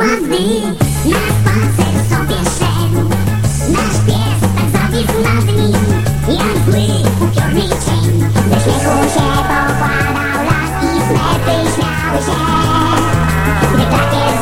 Na spacer sobie szedł Nasz pies tak zawisł nad nim. Jak zły, upiorny cień. Śmiechu się pokładał las I smety się. Gdy tak jest